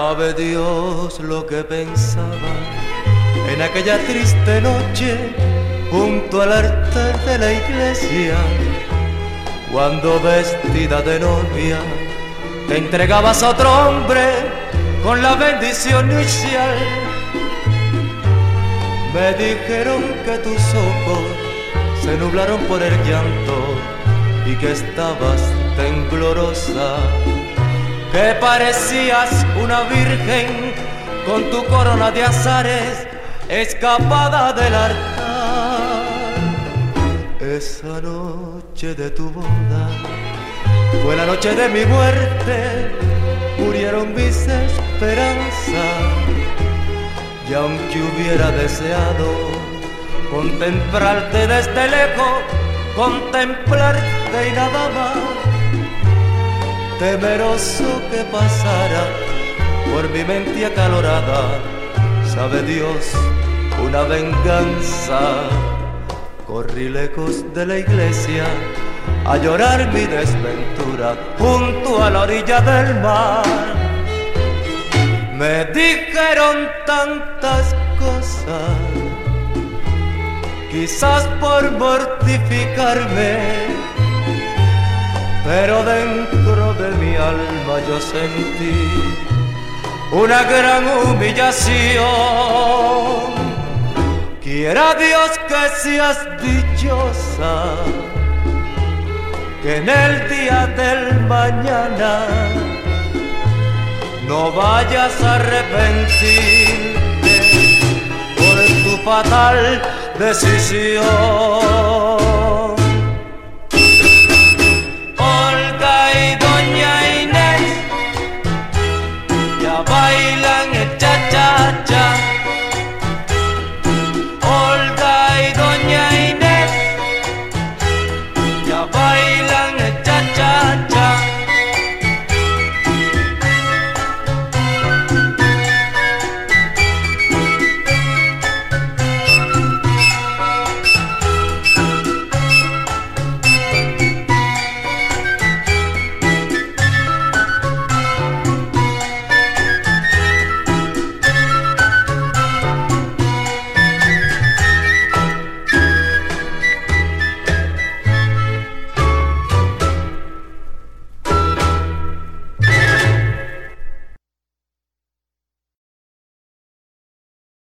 Sabe Dios lo que pensaba en aquella triste noche junto al altar de la iglesia, cuando vestida de novia te entregabas a otro hombre con la bendición inicial. Me dijeron que tus ojos se nublaron por el llanto y que estabas temblorosa, que parecías una virgen con tu corona de azares escapada del altar. Esa noche de tu boda fue la noche de mi muerte, murieron mis esperanzas. Y aunque hubiera deseado contemplarte desde lejos, contemplarte y nada más, temeroso que pasara por mi mente acalorada, sabe Dios, una venganza. Corrí lejos de la iglesia a llorar mi desventura junto a la orilla del mar. Me dijeron tantas cosas, quizás por mortificarme, pero dentro de mi alma yo sentí una gran humillación. Quiera Dios que seas dichosa que en el día del mañana no vayas a arrepentirte por tu fatal decisión.